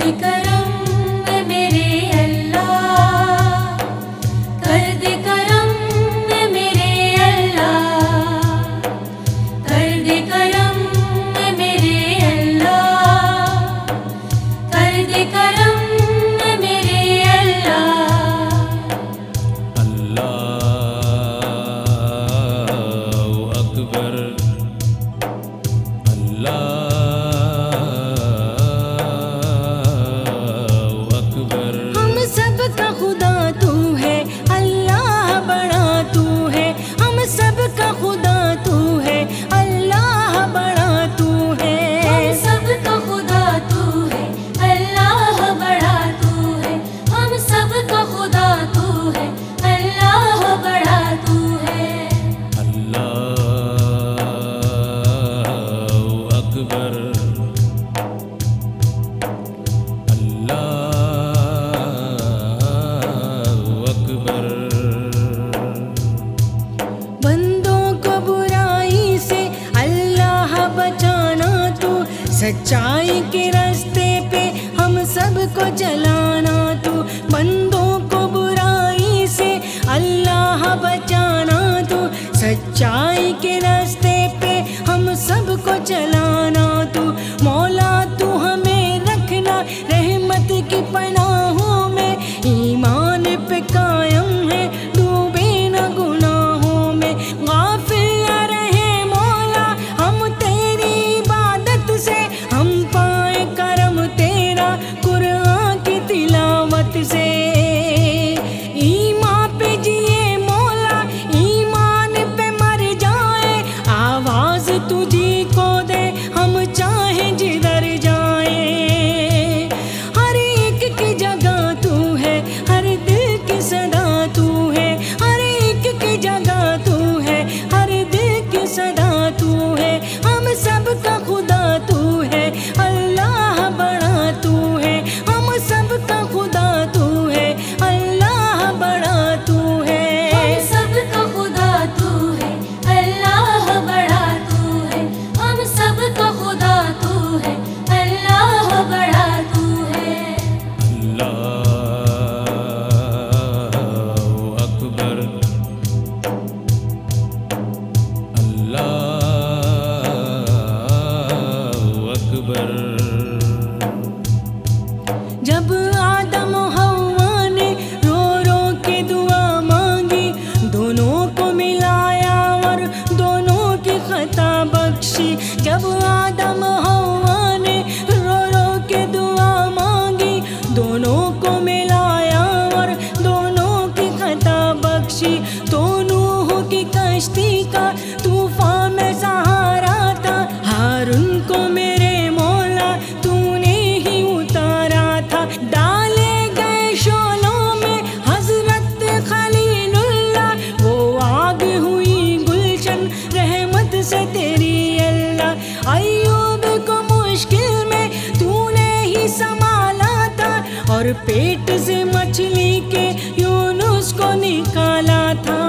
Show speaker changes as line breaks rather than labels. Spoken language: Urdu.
دیکھ سچائی کے راستے پہ ہم سب کو جلانا تو بندوں کو برائی سے اللہ بچانا تو سچائی کے راستے پہ ہم سب کو جلانا اور پیٹ سے مچھلی کے یونس کو نکالا تھا۔